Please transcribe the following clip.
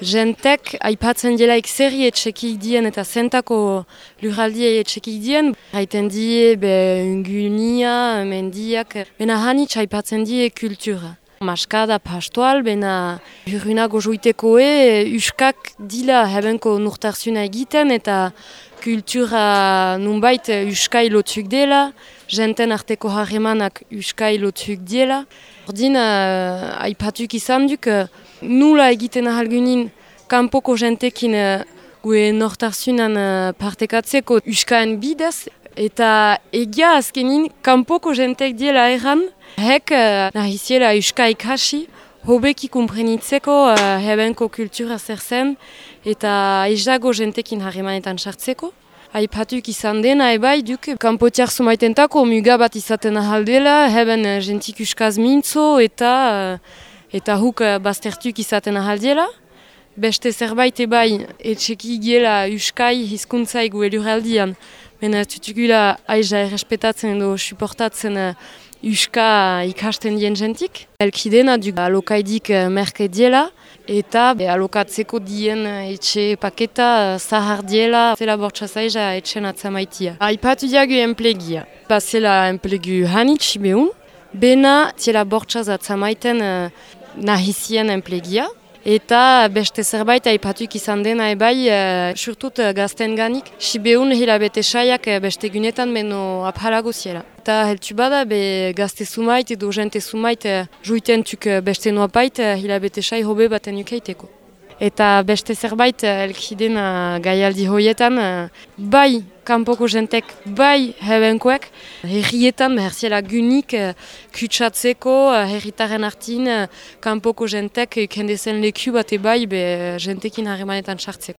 jentek aipatzen dielaik zerri etxekik dien eta zentako lurraldia etxekik dien. Haiten die be ungunia, mendiak, bena hanitz aipatzen die kultura. Maskada pastoal, bena hurrunago joitekoe, uskak dila hebenko nurtarzuna egiten eta kultura nunbait uskai lotzuk dela, jenten arteko harremanak uskai lotzuk dela. Ordin, uh, aipatuk izan duk, nula egiten ahalgunin kanpoko jentekin uh, gue nortarzunan uh, partekatzeko uskaen bidez, eta egia azkenin kanpoko jentek diela erran, hek uh, nahiziela uska ikasi, hobeki kumprenitzeko uh, hebenko kultura zer zen, eta ez dago jentekin harremanetan sartzeko. Aipatuk izan dena ebai duk kanpotiak sumaitentako muga bat izaten ahaldela, heben jentik uskaz mintzo eta eta huk baztertuk izaten ahaldela. Beste zerbait ebai etxeki giela uskai hizkuntzai gu eluraldian. Bena tutukula aiza errespetatzen edo suportatzen uska ikasten dien jentik. Elkidena duk alokaidik merke diela eta be, alokatzeko dien etxe paketa zahar diela zela bortxazaiza etxen atzamaitia. Aipatu diagu enplegia. Bazela enplegu hanitz behun, bena zela bortxaz atzamaiten uh, nahizien enplegia. Eta beste zerbait aipatuk izan dena ebai, uh, surtut uh, gazten ganik. Sibeun hilabete saiak uh, beste gunetan beno aphalago ziela. Eta heltu bada be gazte sumait edo jente sumait uh, juiten tuk beste nuapait uh, hilabete sai hobe baten ukeiteko. Eta beste zerbait elkiden uh, gaialdi hoietan, bai kanpoko jentek, bai hebenkoek, herrietan beherziela gunik uh, kutsatzeko uh, herritaren hartin uh, kanpoko jentek ukendezen leku bat ebai be jentekin harremanetan sartzeko.